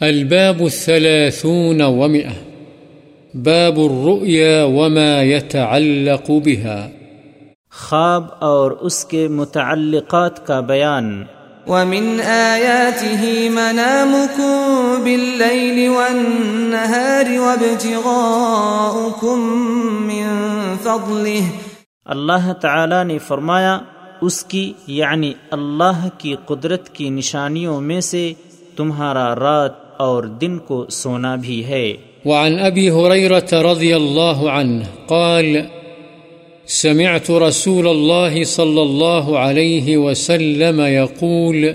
الباب الثلاثون ومئة. باب الرؤيا وما يتعلق بها. خواب اور اس کے متعلقات کا بیان. ومن آياته منامكم بالليل والنهار وابتغاؤكم من فضله. اللہ تعالی نے فرمایا اس کی یعنی اللہ کی قدرت کی نشانیوں میں سے تمہارا رات اور دن کو سونا بھی ہے۔ وعن أبي هريرة رضي الله عنه قال، سمعت رسول الله صلى الله عليه وسلم يقول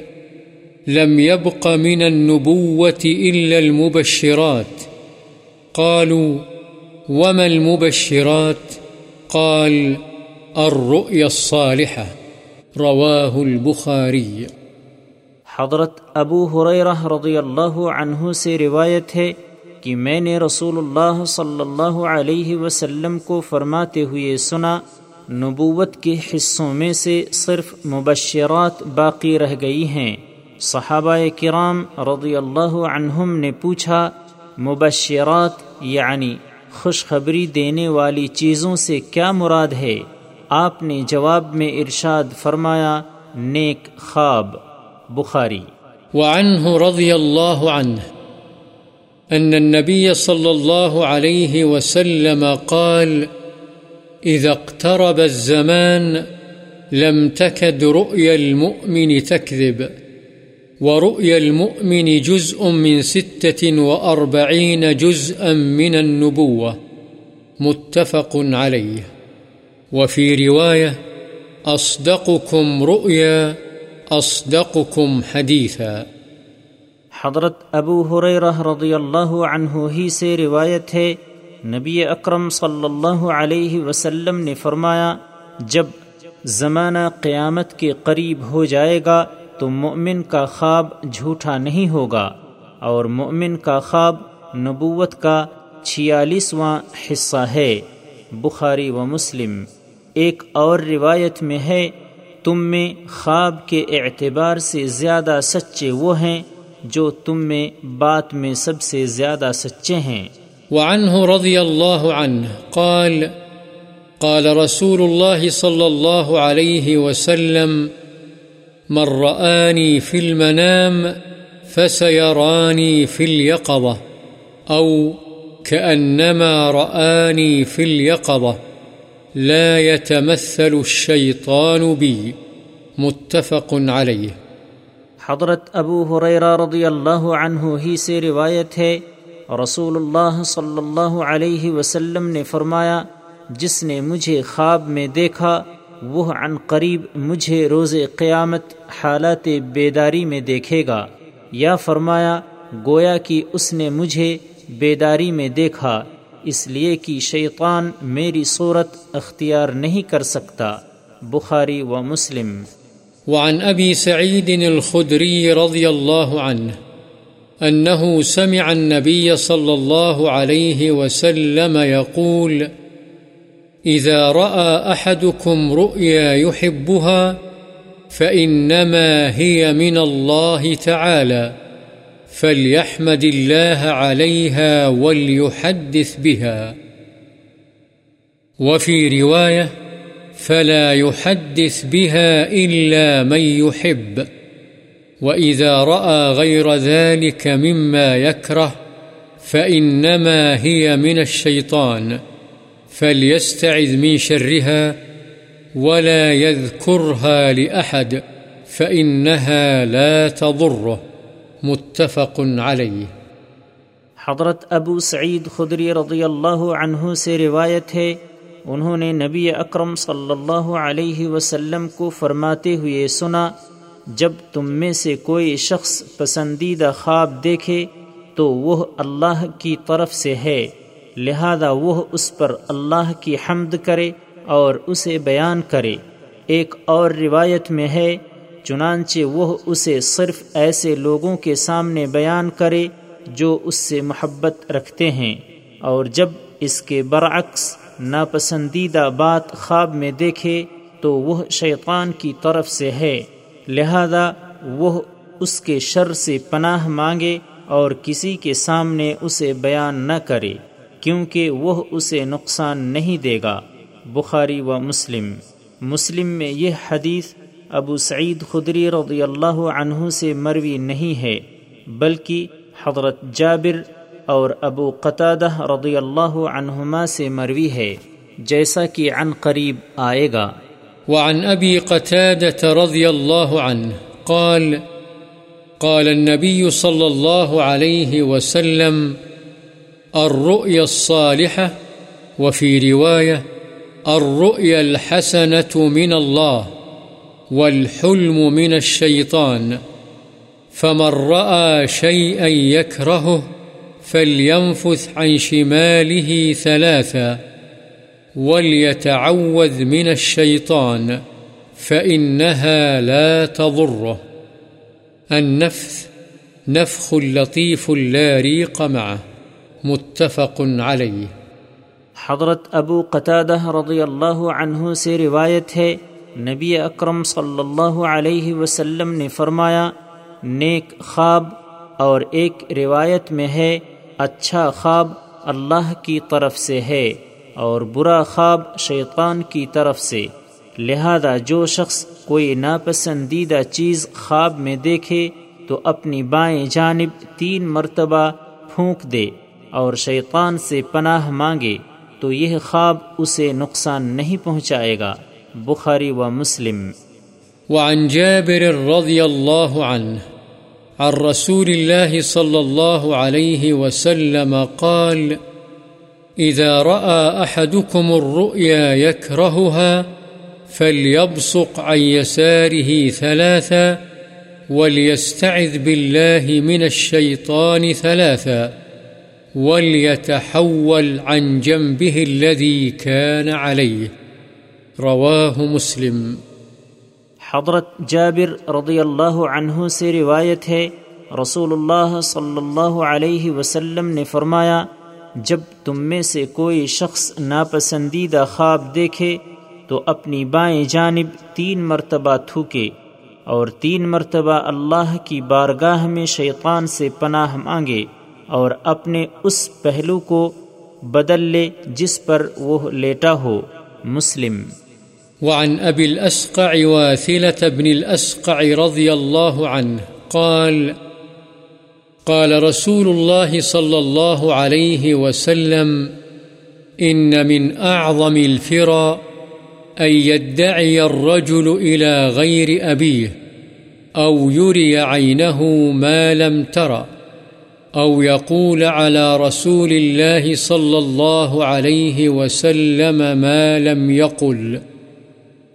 لم يبق من النبوة إلا المبشرات۔ قالوا، وما المبشرات؟ قال، الرؤيا الصالحة۔ رواه البخاري حضرت ابو حریرہ رضی اللہ عنہ سے روایت ہے کہ میں نے رسول اللہ صلی اللہ علیہ وسلم کو فرماتے ہوئے سنا، نبوت کے حصوں میں سے صرف مبشرات باقی رہ گئی ہیں۔ صحابہ کرام رضی اللہ عنہم نے پوچھا، مبشرات یعنی خوشخبری دینے والی چیزوں سے کیا مراد ہے؟ آپ نے جواب میں ارشاد فرمایا، نیک خواب۔ بخاری۔ وعنه رضي الله عنه أن النبي صلى الله عليه وسلم قال إذا اقترب الزمان لم تكد رؤيا المؤمن تكذب ورؤيا المؤمن جزء من ستة وأربعين جزءا من النبوة. متفق عليه وفي رواية أصدقكم رؤيا أصدقكم حديثا. حضرت ابو حریرہ رضی اللہ عنہ ہی سے روایت ہے، نبی اکرم صلی اللہ علیہ وسلم نے فرمایا، جب زمانہ قیامت کے قریب ہو جائے گا تو مؤمن کا خواب جھوٹا نہیں ہوگا اور مؤمن کا خواب نبوت کا چھیالیسواں حصہ ہے۔ بخاری و مسلم ایک اور روایت میں ہے تم میں خواب کے اعتبار سے زیادہ سچے وہ ہیں جو تم میں بات میں سب سے زیادہ سچے ہیں۔ وعنه رضي الله عنه قال قال رسول الله صلى الله عليه وسلم، من رآني في المنام فسيراني في اليقظة أو كأنما رآني في اليقظة لا يتمثل الشيطان بي، متفق عليه. حضرت ابو حریرہ رضی اللہ عنہ ہی سے روایت ہے رسول اللہ صلی اللہ علیہ وسلم نے فرمایا، جس نے مجھے خواب میں دیکھا، وہ عن قریب مجھے روز قیامت حالات بیداری میں دیکھے گا۔ یا فرمایا، گویا کہ اس نے مجھے بیداری میں دیکھا۔ اس لیے کہ شیطان میری صورت اختیار نہیں کر سکتا۔ بخاری و مسلم۔ وعن أبي سعيد الخدري رضي الله عنه أنه سمع النبي صلى الله عليه وسلم يقول إذا رأى أحدكم رؤيا يحبها فإنما هي من الله تعالى فليحمد الله عليها وليحدث بها. وفي رواية فلا يحدث بها إلا من يحب. وإذا رأى غير ذلك مما يكره، فإنما هي من الشيطان. فليستعذ من شرها ولا يذكرها لأحد، فإنها لا تضره. متفق عليه حضرت ابو سعید خدری رضی اللہ عنہ سے روایت ہے، انہوں نے نبی اکرم صلی اللہ علیہ وسلم کو فرماتے ہوئے سنا، جب تم میں سے کوئی شخص پسندیدہ خواب دیکھے تو وہ اللہ کی طرف سے ہے، لہذا وہ اس پر اللہ کی حمد کرے اور اسے بیان کرے۔ ایک اور روایت میں ہے چنانچہ وہ اسے صرف ایسے لوگوں کے سامنے بیان کرے جو اس سے محبت رکھتے ہیں اور جب اس کے برعکس ناپسندیدہ بات خواب میں دیکھے تو وہ شیطان کی طرف سے ہے۔ لہذا وہ اس کے شر سے پناہ مانگے اور کسی کے سامنے اسے بیان نہ کرے، کیونکہ وہ اسے نقصان نہیں دے گا۔ بخاری و مسلم۔ مسلم میں یہ حدیث ابو سعید خدری رضی اللہ عنہ سے مروی نہیں ہے، بلکہ حضرت جابر اور ابو قطادہ رضی اللہ عنہما سے مروی ہے، جیسا کہ عن قریب آئے گا۔ وعن أبي قتادة رضي الله عنه قال قال النبي صلى الله عليه وسلم الرؤيا الصالحة وفي رواية الرؤيا الحسنة من الله والحلم من الشيطان، فمن رأى شيئا يكرهه فلينفث عن شماله ثلاثا، وليتعوذ من الشيطان، فإنها لا تضره. النفث نفخ لطيف لا ريق معه، متفق عليه. حضرت ابو قطادہ رضی اللہ عنہ سے روایت ہے نبی اکرم صلی اللہ علیہ وسلم نے فرمایا، نیک خواب اور ایک روایت میں ہے اچھا خواب اللہ کی طرف سے ہے اور برا خواب شیطان کی طرف سے۔ لہذا جو شخص کوئی ناپسندیدہ چیز خواب میں دیکھے، تو اپنی بائیں جانب تین مرتبہ پھونک دے اور شیطان سے پناہ مانگے، تو یہ خواب اسے نقصان نہیں پہنچائے گا۔ بخاری و مسلم۔ وعن جابر رضي الله عنه عن رسول الله صلى الله عليه وسلم قال إذا رأى أحدكم الرؤيا يكرهها فليبصق عن يساره ثلاثا وليستعذ بالله من الشيطان ثلاثا وليتحول عن جنبه الذي كان عليه رواه مسلم۔ حضرت جابر رضی اللہ عنہ سے روایت ہے رسول اللہ صلی اللہ علیہ وسلم نے فرمایا، جب تم میں سے کوئی شخص ناپسندیدہ خواب دیکھے، تو اپنی بائیں جانب تین مرتبہ تھوکے اور تین مرتبہ اللہ کی بارگاہ میں شیطان سے پناہ مانگے اور اپنے اس پہلو کو بدل لے جس پر وہ لیٹا ہو۔ مسلم۔ وعن أبي الأسقع واثلة بن الأسقع رضي الله عنه قال قال رسول الله صلى الله عليه وسلم، إن من أعظم الفرى أن يدعي الرجل إلى غير أبيه أو يري عينه ما لم ترى أو يقول على رسول الله صلى الله عليه وسلم ما لم يقل.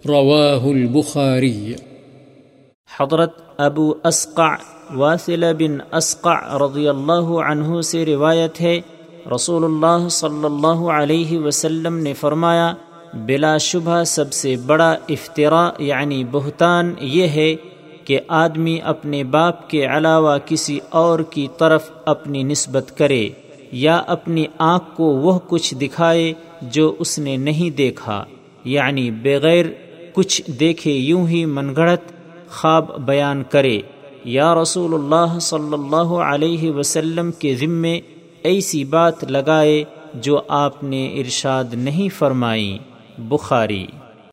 رواه البخاري. حضرت ابو اسقع واصل بن اسقع رضی اللہ عنہ سے روایت ہے رسول اللہ صلی اللہ علیہ وسلم نے فرمایا، بلا شبہ سب سے بڑا افطرا یعنی بہتان یہ ہے کہ آدمی اپنے باپ کے علاوہ کسی اور کی طرف اپنی نسبت کرے یا اپنی آنکھ کو وہ کچھ دکھائے جو اس نے نہیں دیکھا یعنی بغیر کچھ دیکھے یوں ہی من گھڑت خواب بیان کرے، یا رسول اللہ صلی اللہ علیہ وسلم کے ذمے ایسی بات لگائے جو آپ نے ارشاد نہیں فرمائی، بخاری۔